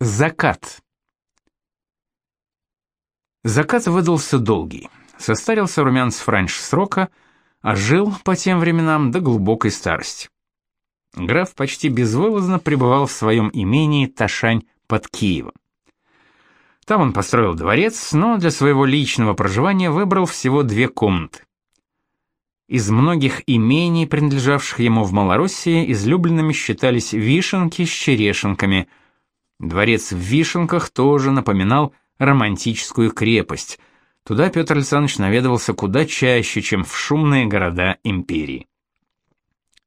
Закат. Закат выдался долгий. Состарился Румянцев раньше срока, а жил по тем временам до глубокой старости. Граф почти безвылазно пребывал в своем имении Ташань под Киевом. Там он построил дворец, но для своего личного проживания выбрал всего две комнаты. Из многих имений, принадлежавших ему в Малороссии, излюбленными считались вишенки с черешенками – Дворец в Вишенках тоже напоминал романтическую крепость. Туда Петр Александрович наведывался куда чаще, чем в шумные города империи.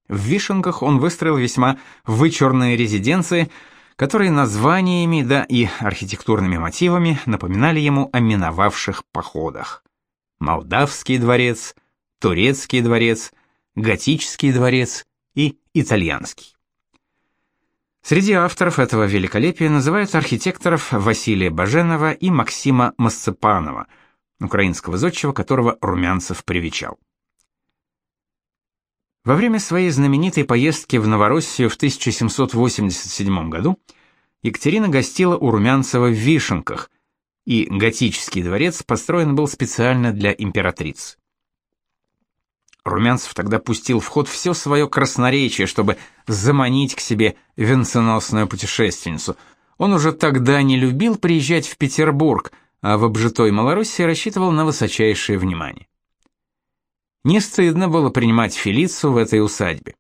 В Вишенках он выстроил весьма вычурные резиденции, которые названиями, да и архитектурными мотивами напоминали ему о миновавших походах. Молдавский дворец, Турецкий дворец, Готический дворец и Итальянский. Среди авторов этого великолепия называют архитекторов Василия Баженова и Максима Масцепанова, украинского зодчего, которого Румянцев привечал. Во время своей знаменитой поездки в Новороссию в 1787 году Екатерина гостила у Румянцева в Вишенках, и готический дворец построен был специально для императрицы. Румянцев тогда пустил в ход все свое красноречие, чтобы заманить к себе венценосную путешественницу. Он уже тогда не любил приезжать в Петербург, а в обжитой Малороссии рассчитывал на высочайшее внимание. Не стыдно было принимать Фелицу в этой усадьбе.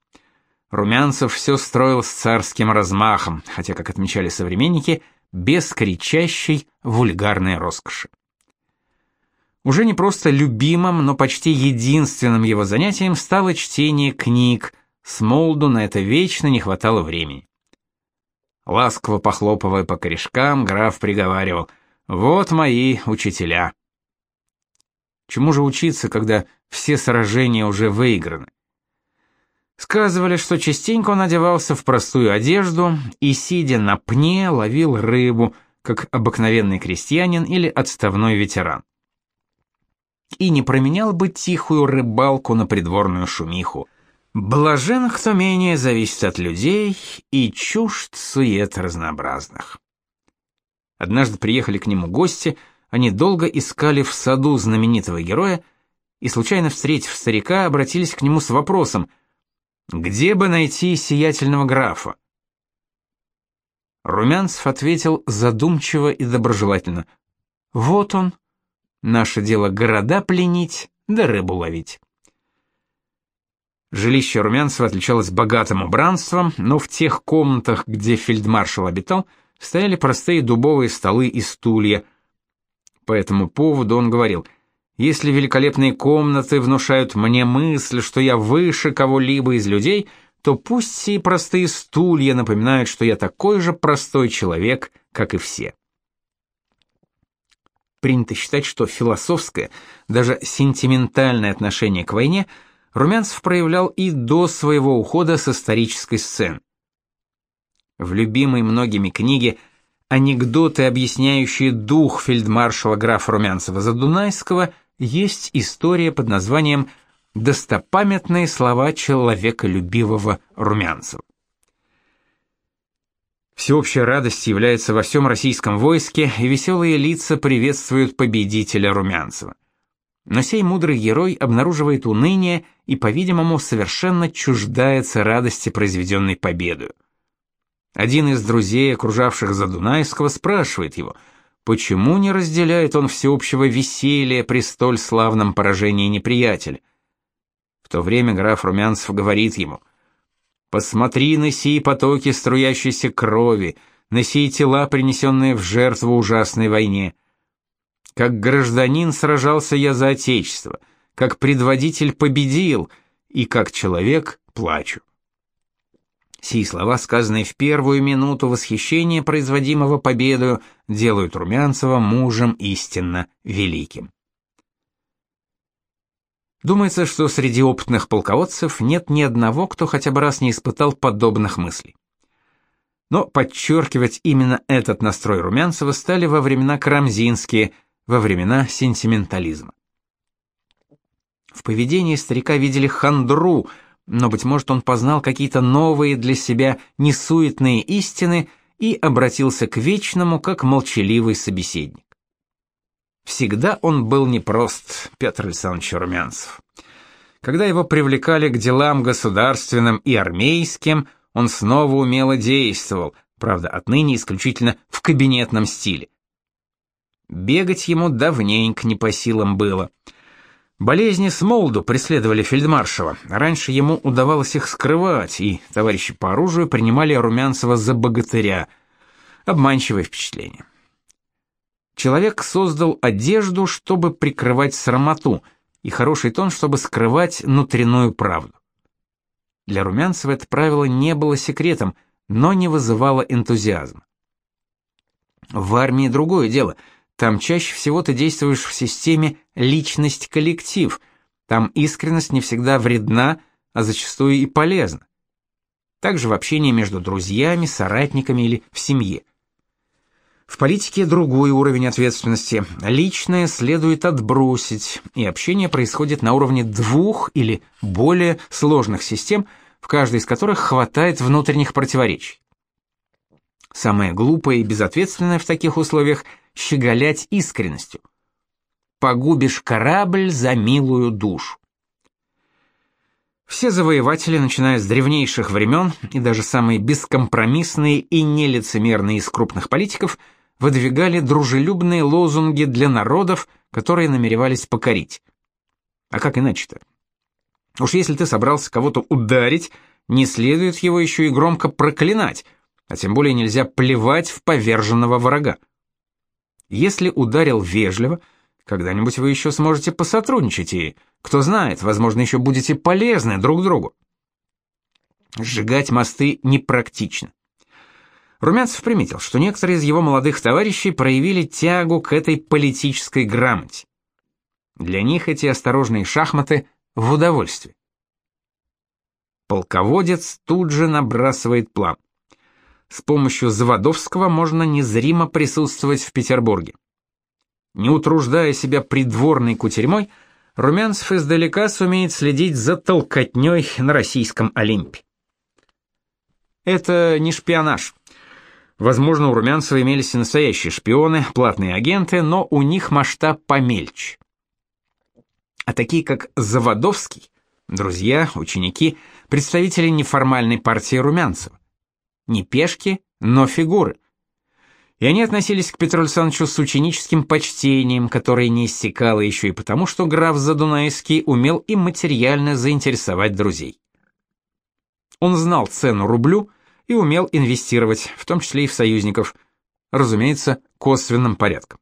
Румянцев все строил с царским размахом, хотя, как отмечали современники, без кричащей вульгарной роскоши. Уже не просто любимым, но почти единственным его занятием стало чтение книг. С молоду на это вечно не хватало времени. Ласково похлопывая по корешкам, граф приговаривал: "Вот мои учителя". Чему же учиться, когда все сражения уже выиграны? Сказывали, что частенько он одевался в простую одежду и сидя на пне ловил рыбу, как обыкновенный крестьянин или отставной ветеран и не променял бы тихую рыбалку на придворную шумиху. Блажен, кто менее зависит от людей и чужд сует разнообразных. Однажды приехали к нему гости, они долго искали в саду знаменитого героя и, случайно встретив старика, обратились к нему с вопросом «Где бы найти сиятельного графа?» Румянцев ответил задумчиво и доброжелательно «Вот он, Наше дело города пленить, да рыбу ловить. Жилище Румянцева отличалось богатым убранством, но в тех комнатах, где фельдмаршал обитал, стояли простые дубовые столы и стулья. По этому поводу он говорил: "Если великолепные комнаты внушают мне мысль, что я выше кого-либо из людей, то пусть сии простые стулья напоминают, что я такой же простой человек, как и все". Принято считать, что философское, даже сентиментальное отношение к войне Румянцев проявлял и до своего ухода с исторической сцены. В любимой многими книге анекдоты, объясняющие дух фельдмаршала графа Румянцева-Задунайского, есть история под названием «Достопамятные слова человеколюбивого Румянцева». Всеобщая радость является во всем российском войске, и веселые лица приветствуют победителя Румянцева. Но сей мудрый герой обнаруживает уныние и, по-видимому, совершенно чуждается радости, произведенной победою. Один из друзей, окружавших Задунайского, спрашивает его, почему не разделяет он всеобщего веселья при столь славном поражении неприятеля. В то время граф Румянцев говорит ему – Посмотри на сии потоки струящейся крови, на сии тела, принесенные в жертву ужасной войне. Как гражданин сражался я за отечество, как предводитель победил, и как человек плачу. Сии слова, сказанные в первую минуту восхищения производимого победою, делают Румянцева мужем истинно великим. Думается, что среди опытных полководцев нет ни одного, кто хотя бы раз не испытал подобных мыслей. Но подчеркивать именно этот настрой Румянцева стали во времена Карамзинские, во времена сентиментализма. В поведении старика видели хандру, но, быть может, он познал какие-то новые для себя несуетные истины и обратился к Вечному как молчаливый собеседник. Всегда он был непрост, Петр Александрович Румянцев. Когда его привлекали к делам государственным и армейским, он снова умело действовал, правда, отныне исключительно в кабинетном стиле. Бегать ему давненько не по силам было. Болезни с молоду преследовали фельдмаршала. Раньше ему удавалось их скрывать, и товарищи по оружию принимали Румянцева за богатыря. Обманчивое впечатление. Человек создал одежду, чтобы прикрывать срамоту, и хороший тон, чтобы скрывать внутреннюю правду. Для Румянцева это правило не было секретом, но не вызывало энтузиазма. В армии другое дело. Там чаще всего ты действуешь в системе личность-коллектив. Там искренность не всегда вредна, а зачастую и полезна. Также в общении между друзьями, соратниками или в семье. В политике другой уровень ответственности. Личное следует отбросить, и общение происходит на уровне двух или более сложных систем, в каждой из которых хватает внутренних противоречий. Самое глупое и безответственное в таких условиях – щеголять искренностью. Погубишь корабль за милую душу. Все завоеватели, начиная с древнейших времен, и даже самые бескомпромиссные и нелицемерные из крупных политиков – выдвигали дружелюбные лозунги для народов, которые намеревались покорить. А как иначе-то? Уж если ты собрался кого-то ударить, не следует его еще и громко проклинать, а тем более нельзя плевать в поверженного врага. Если ударил вежливо, когда-нибудь вы еще сможете посотрудничать и, кто знает, возможно, еще будете полезны друг другу. Сжигать мосты непрактично. Румянцев приметил, что некоторые из его молодых товарищей проявили тягу к этой политической грамоте. Для них эти осторожные шахматы в удовольствие. Полководец тут же набрасывает план. С помощью Заводовского можно незримо присутствовать в Петербурге. Не утруждая себя придворной кутерьмой, Румянцев издалека сумеет следить за толкотней на российском Олимпе. Это не шпионаж. Возможно, у Румянцева имелись и настоящие шпионы, платные агенты, но у них масштаб помельче. А такие, как Заводовский, друзья, ученики, представители неформальной партии Румянцева. Не пешки, но фигуры. И они относились к Петру Александровичу с ученическим почтением, которое не иссякало еще и потому, что граф Задунайский умел и материально заинтересовать друзей. Он знал цену рублю, и умел инвестировать, в том числе и в союзников, разумеется, косвенным порядком.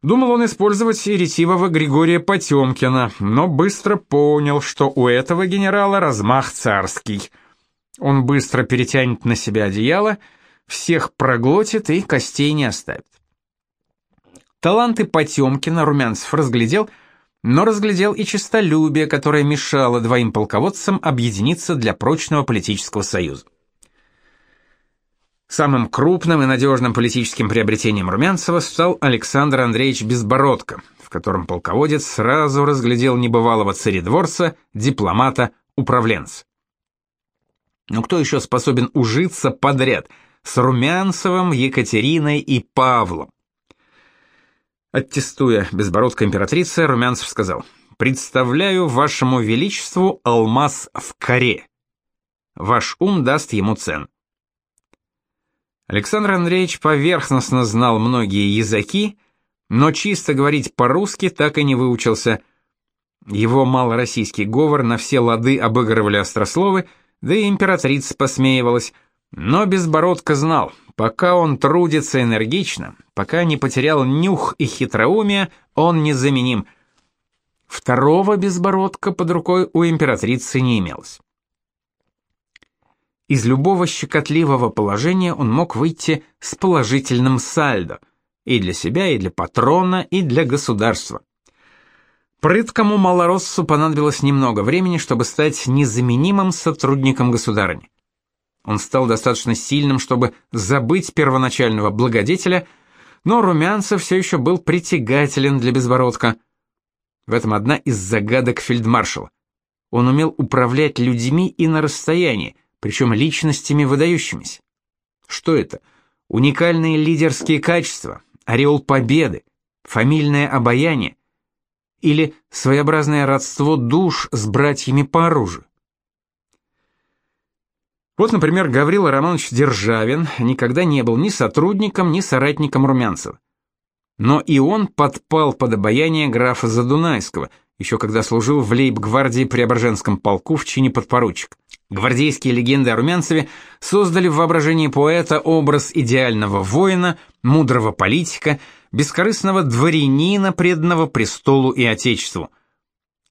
Думал он использовать и ретивого Григория Потемкина, но быстро понял, что у этого генерала размах царский. Он быстро перетянет на себя одеяло, всех проглотит и костей не оставит. Таланты Потемкина Румянцев разглядел – но разглядел и честолюбие, которое мешало двоим полководцам объединиться для прочного политического союза. Самым крупным и надежным политическим приобретением Румянцева стал Александр Андреевич Безбородко, в котором полководец сразу разглядел небывалого царедворца, дипломата, управленца. Но кто еще способен ужиться подряд с Румянцевым, Екатериной и Павлом? Аттестуя безбородка императрицы, Румянцев сказал, «Представляю вашему величеству алмаз в коре. Ваш ум даст ему цен». Александр Андреевич поверхностно знал многие языки, но чисто говорить по-русски так и не выучился. Его малороссийский говор на все лады обыгрывали острословы, да и императрица посмеивалась, но Безбородко знал — Пока он трудится энергично, пока не потерял нюх и хитроумие, он незаменим. Второго безбородка под рукой у императрицы не имелось. Из любого щекотливого положения он мог выйти с положительным сальдо и для себя, и для патрона, и для государства. Прыткому малороссу понадобилось немного времени, чтобы стать незаменимым сотрудником государыни. Он стал достаточно сильным, чтобы забыть первоначального благодетеля, но Румянцев все еще был притягателен для безбородка. В этом одна из загадок фельдмаршала. Он умел управлять людьми и на расстоянии, причем личностями выдающимися. Что это? Уникальные лидерские качества, ореол победы, фамильное обаяние или своеобразное родство душ с братьями по оружию. Вот, например, Гаврила Романович Державин никогда не был ни сотрудником, ни соратником Румянцева. Но и он подпал под обаяние графа Задунайского, еще когда служил в лейб-гвардии Преображенском полку в чине подпоручик. Гвардейские легенды о Румянцеве создали в воображении поэта образ идеального воина, мудрого политика, бескорыстного дворянина, преданного престолу и отечеству.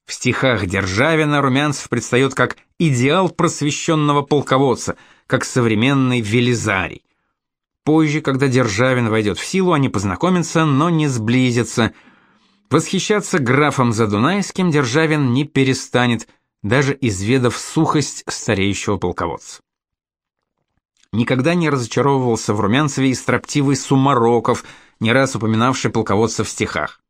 В стихах Державина Румянцев предстает как идеал просвещенного полководца, как современный Велизарий. Позже, когда Державин войдет в силу, они познакомятся, но не сблизятся. Восхищаться графом Задунайским Державин не перестанет, даже изведав сухость стареющего полководца. Никогда не разочаровывался в Румянцеве и строптивый Сумароков, не раз упоминавший полководца в стихах.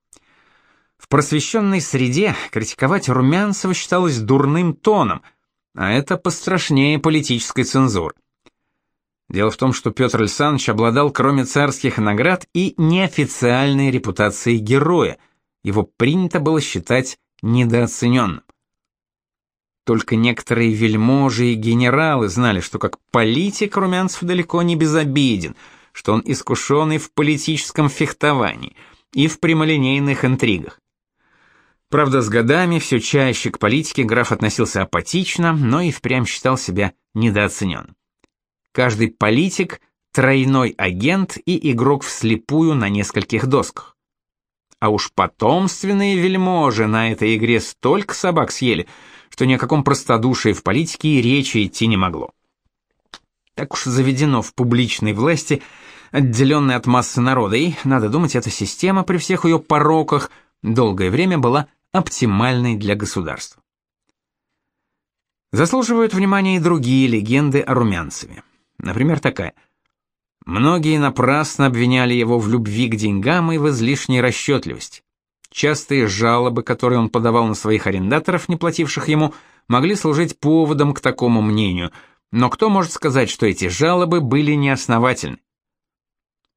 В просвещенной среде критиковать Румянцева считалось дурным тоном, а это пострашнее политической цензуры. Дело в том, что Петр Александрович обладал, кроме царских наград, и неофициальной репутацией героя. Его принято было считать недооцененным. Только некоторые вельможи и генералы знали, что как политик Румянцев далеко не безобиден, что он искушенный в политическом фехтовании и в прямолинейных интригах. Правда, с годами все чаще к политике граф относился апатично, но и впрямь считал себя недооцененным. Каждый политик – тройной агент и игрок вслепую на нескольких досках. А уж потомственные вельможи на этой игре столько собак съели, что ни о каком простодушии в политике и речи идти не могло. Так уж заведено в публичной власти, отделенной от массы народа, и, надо думать, эта система при всех ее пороках долгое время была оптимальной для государства. Заслуживают внимания и другие легенды о Румянцеве. Например, такая. Многие напрасно обвиняли его в любви к деньгам и в излишней расчетливости. Частые жалобы, которые он подавал на своих арендаторов, не плативших ему, могли служить поводом к такому мнению, но кто может сказать, что эти жалобы были неосновательны?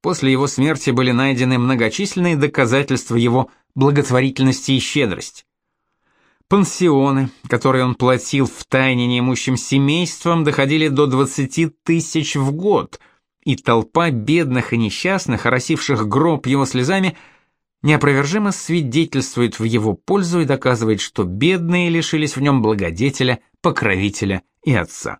После его смерти были найдены многочисленные доказательства его благотворительности и щедрости. Пансионы, которые он платил в тайне неимущим семействам, доходили до 20 тысяч в год, и толпа бедных и несчастных, оросивших гроб его слезами, неопровержимо свидетельствует в его пользу и доказывает, что бедные лишились в нем благодетеля, покровителя и отца.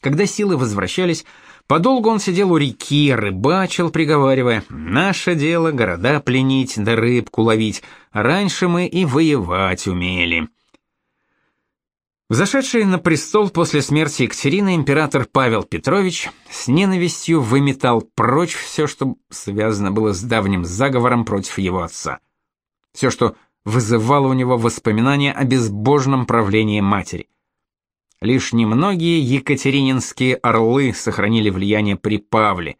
Когда силы возвращались, Подолгу он сидел у реки, рыбачил, приговаривая, «Наше дело города пленить да рыбку ловить, раньше мы и воевать умели». Взошедший на престол после смерти Екатерины император Павел Петрович с ненавистью выметал прочь все, что связано было с давним заговором против его отца. Все, что вызывало у него воспоминания о безбожном правлении матери. Лишь немногие екатерининские орлы сохранили влияние при Павле,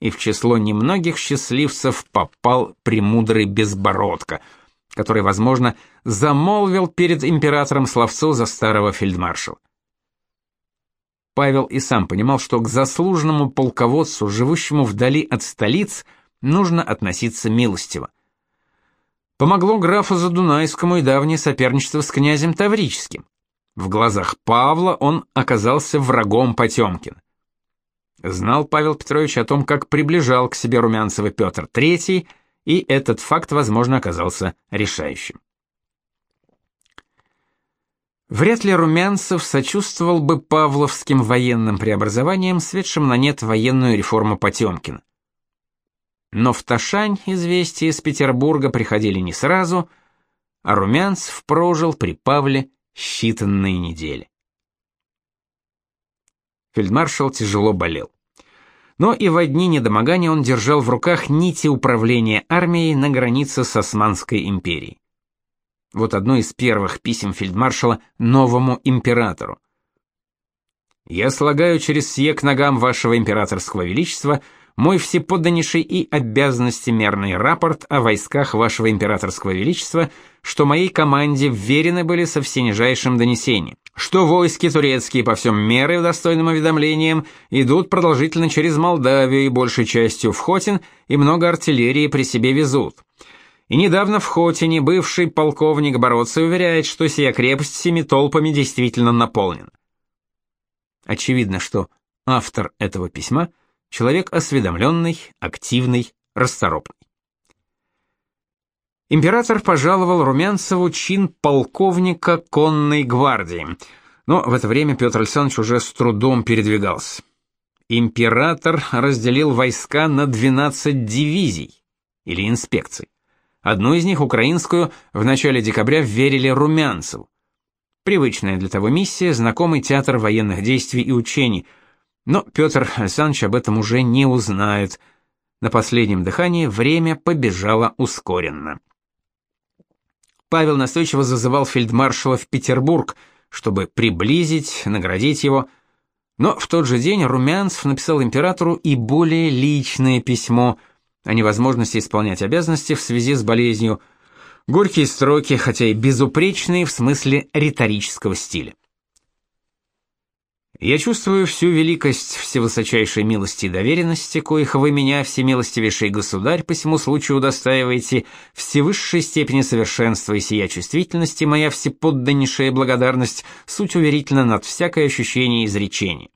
и в число немногих счастливцев попал премудрый Безбородко, который, возможно, замолвил перед императором словцо за старого фельдмаршала. Павел и сам понимал, что к заслуженному полководцу, живущему вдали от столиц, нужно относиться милостиво. Помогло графу Задунайскому и давнее соперничество с князем Таврическим. В глазах Павла он оказался врагом Потемкина. Знал Павел Петрович о том, как приближал к себе Румянцева Петр III, и этот факт, возможно, оказался решающим. Вряд ли Румянцев сочувствовал бы павловским военным преобразованиям, светшим на нет военную реформу Потемкина. Но в Ташань известия из Петербурга приходили не сразу, а Румянцев прожил при Павле считанные недели. Фельдмаршал тяжело болел. Но и в дни недомогания он держал в руках нити управления армией на границе с Османской империей. Вот одно из первых писем фельдмаршала новому императору. «Я слагаю через сие к ногам вашего императорского величества мой всеподданнейший и обязанностемерный рапорт о войсках вашего императорского величества, что моей команде вверены были со всенижайшим донесением, что войски турецкие по всем меры достойным уведомлениям идут продолжительно через Молдавию и большей частью в Хотин и много артиллерии при себе везут. И недавно в Хотине бывший полковник Бородцы уверяет, что сия крепость семи толпами действительно наполнена. Очевидно, что автор этого письма – человек осведомленный, активный, расторопный. Император пожаловал Румянцеву чин полковника конной гвардии, но в это время Петр Александрович уже с трудом передвигался. Император разделил войска на 12 дивизий или инспекций. Одну из них, украинскую, в начале декабря вверили Румянцеву. Привычная для того миссия, знакомый театр военных действий и учений. Но Петр Александрович об этом уже не узнает. На последнем дыхании время побежало ускоренно. Павел настойчиво зазывал фельдмаршала в Петербург, чтобы приблизить, наградить его. Но в тот же день Румянцев написал императору и более личное письмо – о невозможности исполнять обязанности в связи с болезнью, горькие строки, хотя и безупречные в смысле риторического стиля. Я чувствую всю великость всевысочайшей милости и доверенности, коих вы меня, всемилостивейший государь, по всему случаю удостаиваете, всевысшей степени совершенства и сия чувствительности, моя всеподданнейшая благодарность, суть уверительно над всякое ощущение и изречение.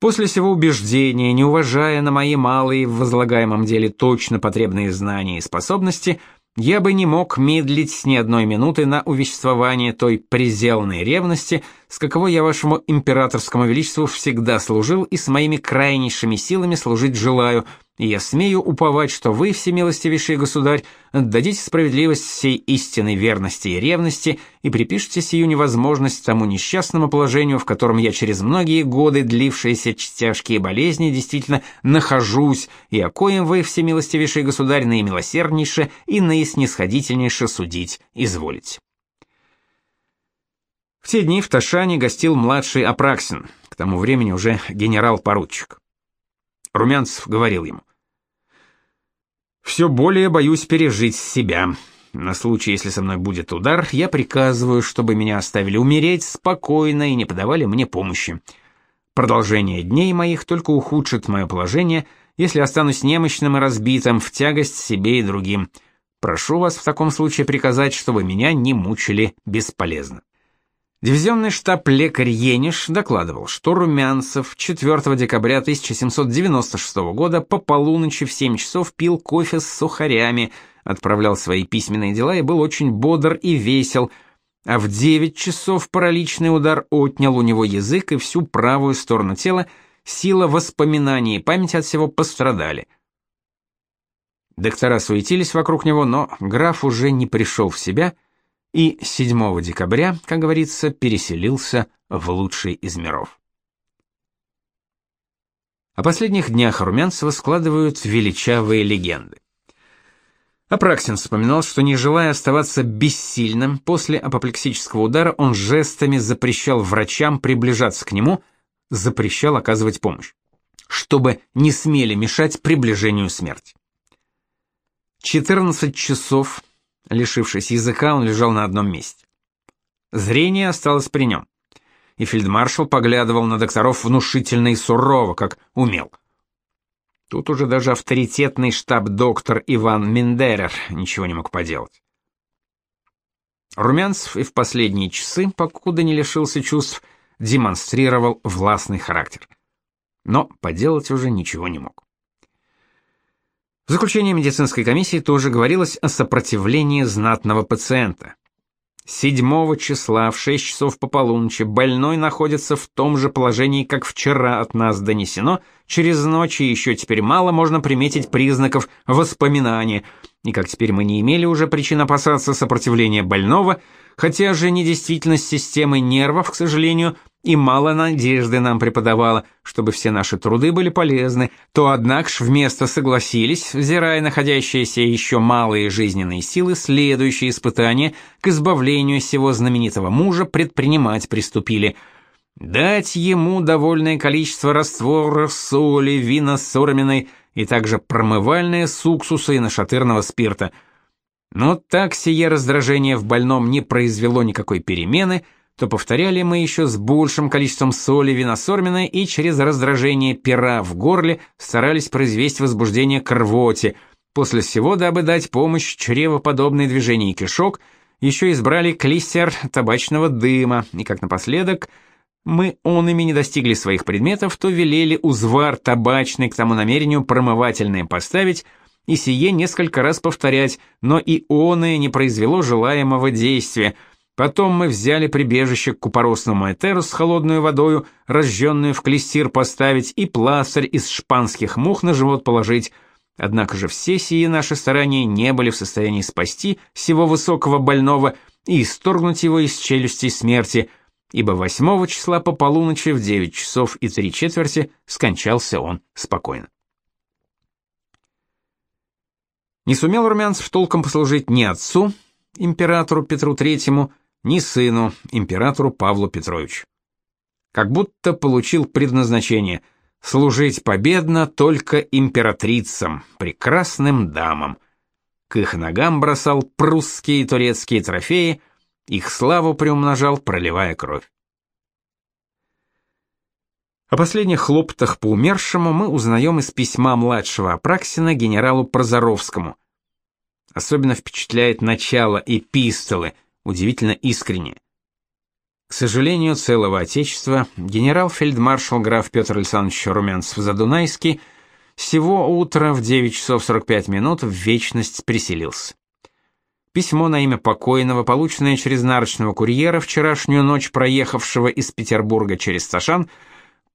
После всего убеждения, не уважая на мои малые в возлагаемом деле точно потребные знания и способности, я бы не мог медлить ни одной минуты на увеществование той презелной ревности, с каковой я вашему императорскому величеству всегда служил и с моими крайнейшими силами служить желаю, и я смею уповать, что вы, всемилостивейший государь, отдадите справедливость всей истинной верности и ревности и припишете сию невозможность тому несчастному положению, в котором я через многие годы, длившиеся тяжкие болезни, действительно нахожусь, и о коем вы, всемилостивейший государь, наимилосерднейше и наиснисходительнейше судить изволите. В те дни в Ташане гостил младший Апраксин, к тому времени уже генерал-поручик. Румянцев говорил ему. «Все более боюсь пережить себя. На случай, если со мной будет удар, я приказываю, чтобы меня оставили умереть спокойно и не подавали мне помощи. Продолжение дней моих только ухудшит мое положение, если останусь немощным и разбитым в тягость себе и другим. Прошу вас в таком случае приказать, чтобы меня не мучили бесполезно». Дивизионный штаб лекарь Ениш докладывал, что Румянцев 4 декабря 1796 года по полуночи в 7 часов пил кофе с сухарями, отправлял свои письменные дела и был очень бодр и весел, а в 9 часов параличный удар отнял у него язык и всю правую сторону тела, сила воспоминаний и память от всего пострадали. Доктора суетились вокруг него, но граф уже не пришел в себя и 7 декабря, как говорится, переселился в лучший из миров. О последних днях Румянцева складывают величавые легенды. Апраксин вспоминал, что не желая оставаться бессильным, после апоплексического удара он жестами запрещал врачам приближаться к нему, запрещал оказывать помощь, чтобы не смели мешать приближению смерти. 14 часов Лишившись языка, он лежал на одном месте. Зрение осталось при нем. И фельдмаршал поглядывал на докторов внушительно и сурово, как умел. Тут уже даже авторитетный штаб-доктор Иван Мендерер ничего не мог поделать. Румянцев и в последние часы, покуда не лишился чувств, демонстрировал властный характер. Но поделать уже ничего не мог. В заключении медицинской комиссии тоже говорилось о сопротивлении знатного пациента. 7 числа в 6 часов по полуночи больной находится в том же положении, как вчера от нас донесено, через ночь и еще теперь мало можно приметить признаков воспоминания, и как теперь мы не имели уже причин опасаться сопротивления больного, хотя же недействительность системы нервов, к сожалению, и мало надежды нам преподавала, чтобы все наши труды были полезны, то однако ж вместо согласились, взирая находящиеся еще малые жизненные силы, следующие испытания к избавлению сего знаменитого мужа предпринимать приступили. дать ему довольное количество раствора соли, вина сорменной и также промывальные с уксуса и нашатырного спирта. Но так сие раздражение в больном не произвело никакой перемены, то повторяли мы еще с большим количеством соли виносорменной и через раздражение пера в горле старались произвести возбуждение к рвоте. После всего, дабы дать помощь чревоподобные движения кишок, еще избрали клистер табачного дыма, и как напоследок мы он ими не достигли своих предметов, то велели узвар табачный к тому намерению промывательное поставить, и сие несколько раз повторять, но и оное не произвело желаемого действия — Потом мы взяли прибежище к купоросному этеру с холодной водою, разжженную в клестир поставить, и пластырь из шпанских мух на живот положить. Однако же все сии наши старания не были в состоянии спасти всего высокого больного и исторгнуть его из челюстей смерти, ибо 8 числа по полуночи в 9 часов и три четверти скончался он спокойно. Не сумел Румянцев толком послужить ни отцу, императору Петру Третьему, ни сыну, императору Павлу Петровичу. Как будто получил предназначение служить победно только императрицам, прекрасным дамам. К их ногам бросал прусские и турецкие трофеи, их славу приумножал, проливая кровь. О последних хлопотах по умершему мы узнаем из письма младшего Апраксина генералу Прозоровскому. Особенно впечатляет начало эпистолы – удивительно искренне. К сожалению целого Отечества, генерал-фельдмаршал граф Петр Александрович Румянцев-Задунайский всего утра в 9 часов 45 минут в вечность приселился. Письмо на имя покойного, полученное через нарочного курьера, вчерашнюю ночь проехавшего из Петербурга через Сашан,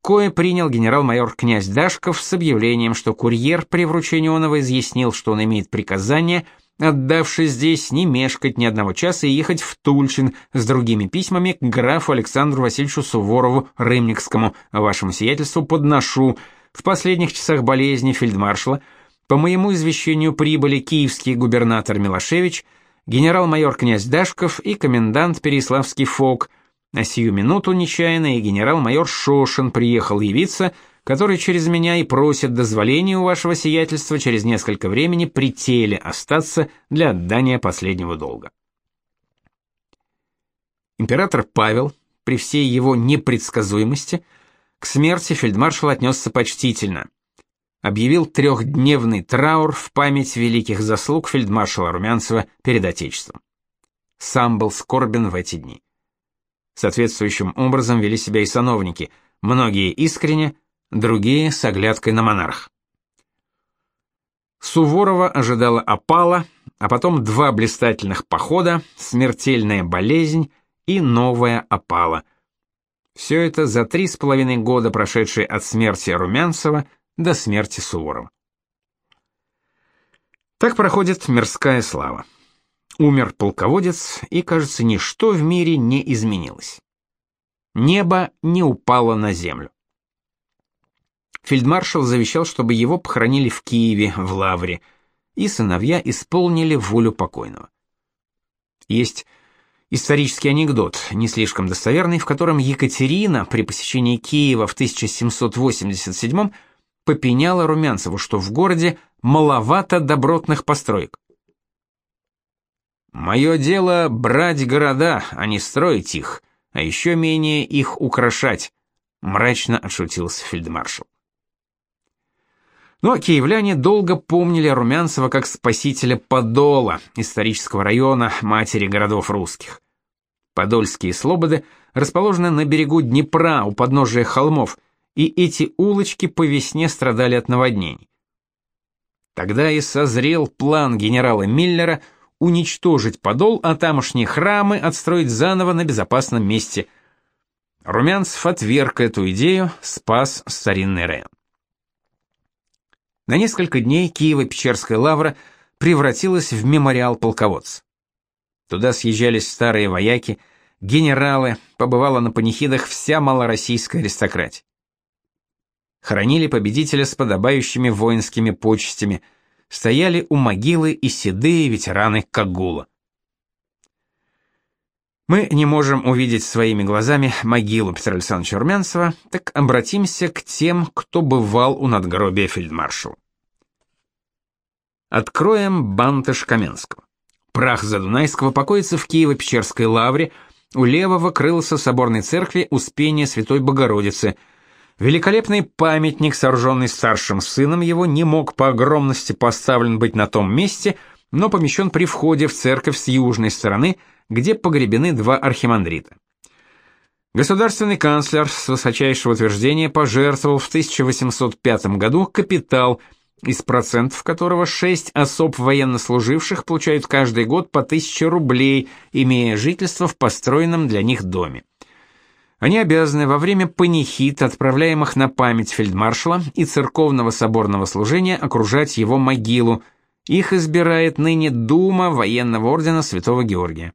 кое принял генерал-майор князь Дашков с объявлением, что курьер при вручении оного изъяснил, что он имеет приказание – отдавшись здесь, не мешкать ни одного часа и ехать в Тульчин с другими письмами к графу Александру Васильевичу Суворову Рымникскому, вашему сиятельству подношу. В последних часах болезни фельдмаршала по моему извещению прибыли киевский губернатор Милошевич, генерал-майор князь Дашков и комендант Переславский Фок. На сию минуту нечаянно и генерал-майор Шошин приехал явиться – который через меня и просит дозволения у вашего сиятельства через несколько времени при теле остаться для отдания последнего долга. Император Павел, при всей его непредсказуемости, к смерти фельдмаршал отнесся почтительно. Объявил трехдневный траур в память великих заслуг фельдмаршала Румянцева перед Отечеством. Сам был скорбен в эти дни. Соответствующим образом вели себя и сановники, многие искренне, другие с оглядкой на монарх. Суворова ожидала опала, а потом два блистательных похода, смертельная болезнь и новая опала. Все это за три с половиной года, прошедшие от смерти Румянцева до смерти Суворова. Так проходит мирская слава. Умер полководец, и, кажется, ничто в мире не изменилось. Небо не упало на землю. Фельдмаршал завещал, чтобы его похоронили в Киеве, в Лавре, и сыновья исполнили волю покойного. Есть исторический анекдот, не слишком достоверный, в котором Екатерина при посещении Киева в 1787 попеняла Румянцеву, что в городе маловато добротных построек. «Мое дело брать города, а не строить их, а еще менее их украшать», — мрачно отшутился фельдмаршал. Но киевляне долго помнили Румянцева как спасителя Подола, исторического района, матери городов русских. Подольские слободы расположены на берегу Днепра, у подножия холмов, и эти улочки по весне страдали от наводнений. Тогда и созрел план генерала Миллера уничтожить Подол, а тамошние храмы отстроить заново на безопасном месте. Румянцев отверг эту идею, спас старинный район. На несколько дней Киево-Печерская лавра превратилась в мемориал полководца. Туда съезжались старые вояки, генералы, побывала на панихидах вся малороссийская аристократия. Хоронили победителя с подобающими воинскими почестями, стояли у могилы и седые ветераны Кагула. Мы не можем увидеть своими глазами могилу Петра Александровича Румянцева, так обратимся к тем, кто бывал у надгробия фельдмаршала. Откроем Бантыш Каменского. Прах Задунайского покоится в Киево-Печерской лавре, у левого крылся соборной церкви Успения Святой Богородицы. Великолепный памятник, сооруженный старшим сыном его, не мог по огромности поставлен быть на том месте, но помещен при входе в церковь с южной стороны – где погребены два архимандрита. Государственный канцлер с высочайшего утверждения пожертвовал в 1805 году капитал, из процентов которого шесть особ военнослуживших получают каждый год по 1000 рублей, имея жительство в построенном для них доме. Они обязаны во время панихид, отправляемых на память фельдмаршала и церковного соборного служения, окружать его могилу. Их избирает ныне Дума военного ордена Святого Георгия.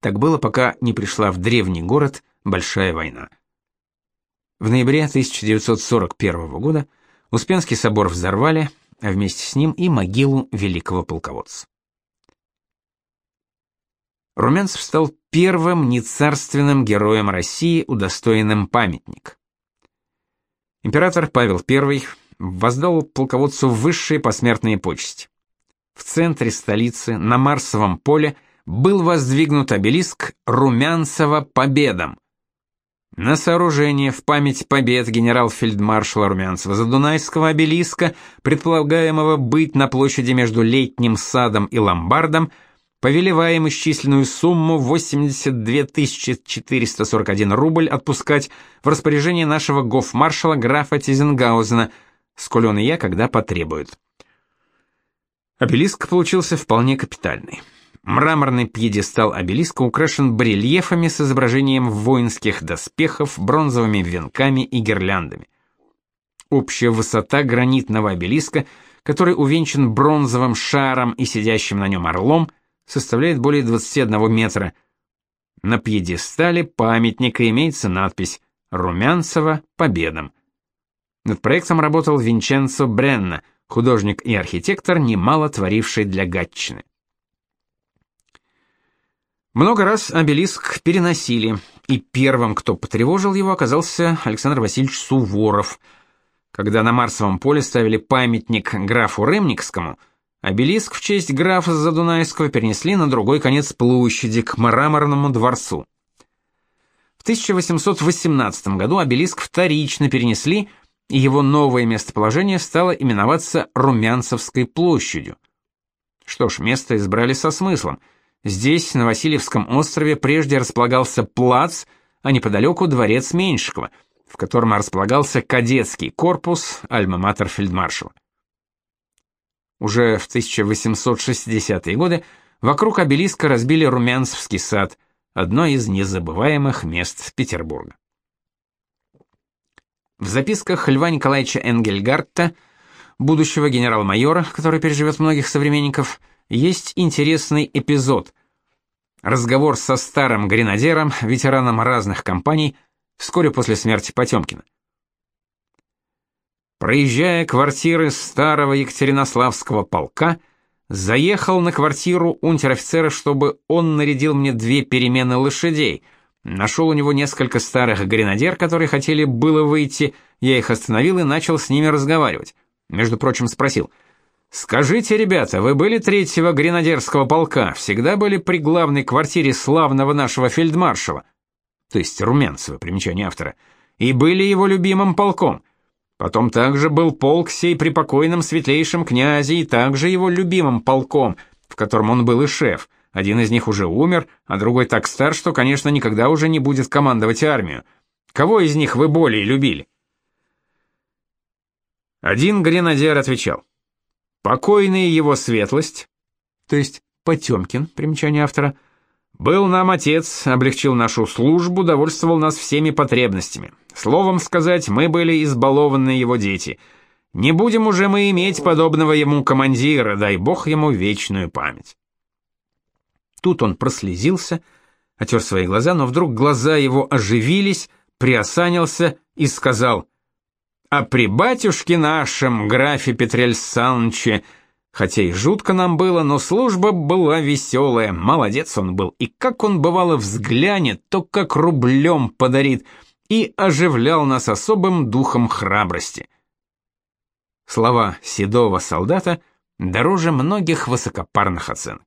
Так было, пока не пришла в древний город Большая война. В ноябре 1941 года Успенский собор взорвали, а вместе с ним и могилу великого полководца. Румянцев стал первым нецарственным героем России, удостоенным памятник. Император Павел I воздал полководцу высшие посмертные почести. В центре столицы, на Марсовом поле, был воздвигнут обелиск Румянцева победам. На сооружение в память побед генерал-фельдмаршала Румянцева Задунайского обелиска, предполагаемого быть на площади между Летним садом и Ломбардом, повелеваем исчисленную сумму 82 441 рубль отпускать в распоряжение нашего гофмаршала графа Тизенгаузена, сколь он и я, когда потребует. Обелиск получился вполне капитальный. Мраморный пьедестал обелиска украшен барельефами с изображением воинских доспехов, бронзовыми венками и гирляндами. Общая высота гранитного обелиска, который увенчан бронзовым шаром и сидящим на нем орлом, составляет более 21 метра. На пьедестале памятника имеется надпись «Румянцева победам». Над проектом работал Винченцо Бренна, художник и архитектор, немало творивший для Гатчины. Много раз обелиск переносили, и первым, кто потревожил его, оказался Александр Васильевич Суворов. Когда на Марсовом поле ставили памятник графу Ремникскому, обелиск в честь графа Задунайского перенесли на другой конец площади, к Мраморному дворцу. В 1818 году обелиск вторично перенесли, и его новое местоположение стало именоваться Румянцевской площадью. Что ж, место избрали со смыслом – Здесь, на Васильевском острове, прежде располагался плац, а неподалеку дворец Меньшикова, в котором располагался кадетский корпус Альма-Матер фельдмаршала. Уже в 1860-е годы вокруг обелиска разбили Румянцевский сад, одно из незабываемых мест Петербурга. В записках Льва Николаевича Энгельгарта, будущего генерал-майора, который переживет многих современников, есть интересный эпизод. Разговор со старым гренадером, ветераном разных компаний, вскоре после смерти Потемкина. Проезжая квартиры старого Екатеринославского полка, заехал на квартиру унтер-офицера, чтобы он нарядил мне две перемены лошадей. Нашел у него несколько старых гренадер, которые хотели было выйти, я их остановил и начал с ними разговаривать. Между прочим, спросил — Скажите, ребята, вы были третьего гренадерского полка, всегда были при главной квартире славного нашего фельдмаршала, то есть Румянцева, примечание автора, и были его любимым полком. Потом также был полк сей при покойном светлейшем князе и также его любимым полком, в котором он был и шеф. Один из них уже умер, а другой так стар, что, конечно, никогда уже не будет командовать армию. Кого из них вы более любили? Один гренадер отвечал: Покойный его светлость, то есть Потемкин, примечание автора, был нам отец, облегчил нашу службу, довольствовал нас всеми потребностями. Словом сказать, мы были избалованные его дети. Не будем уже мы иметь подобного ему командира, дай бог ему вечную память. Тут он прослезился, отер свои глаза, но вдруг глаза его оживились, приосанился и сказал — а при батюшке нашем, графе Петре Александровиче, Хотя и жутко нам было, но служба была веселая, молодец он был, и как он бывало взглянет, то как рублем подарит, и оживлял нас особым духом храбрости. Слова седого солдата дороже многих высокопарных оценок.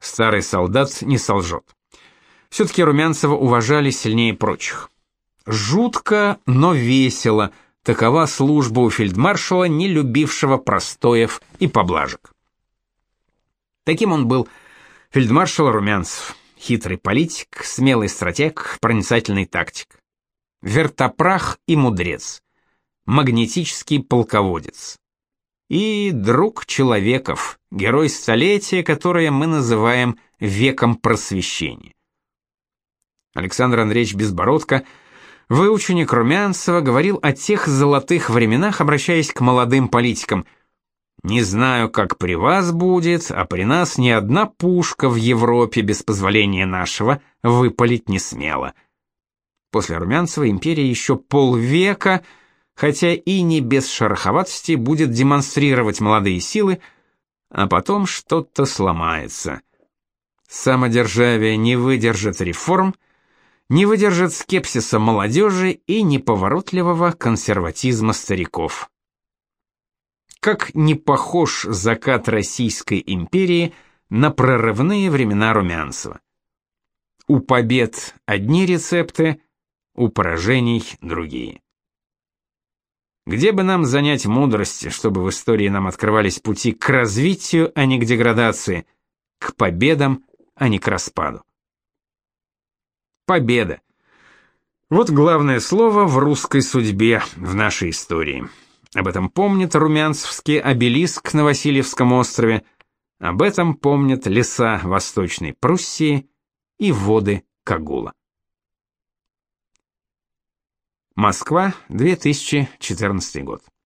Старый солдат не солжет. Все-таки Румянцева уважали сильнее прочих. Жутко, но весело – Такова служба у фельдмаршала, не любившего простоев и поблажек. Таким он был фельдмаршал Румянцев, хитрый политик, смелый стратег, проницательный тактик. Вертопрах и мудрец, магнетический полководец. И друг человеков, герой столетия, которое мы называем веком просвещения. Александр Андреевич Безбородко – Выученик Румянцева говорил о тех золотых временах, обращаясь к молодым политикам. «Не знаю, как при вас будет, а при нас ни одна пушка в Европе без позволения нашего выпалить не смела». После Румянцева империя еще полвека, хотя и не без шероховатости, будет демонстрировать молодые силы, а потом что-то сломается. Самодержавие не выдержит реформ, не выдержит скепсиса молодежи и неповоротливого консерватизма стариков. Как не похож закат Российской империи на прорывные времена Румянцева. У побед одни рецепты, у поражений другие. Где бы нам занять мудрости, чтобы в истории нам открывались пути к развитию, а не к деградации, к победам, а не к распаду? Победа. Вот главное слово в русской судьбе, в нашей истории. Об этом помнит Румянцевский обелиск на Васильевском острове, об этом помнят леса Восточной Пруссии и воды Кагула. Москва, 2014 год.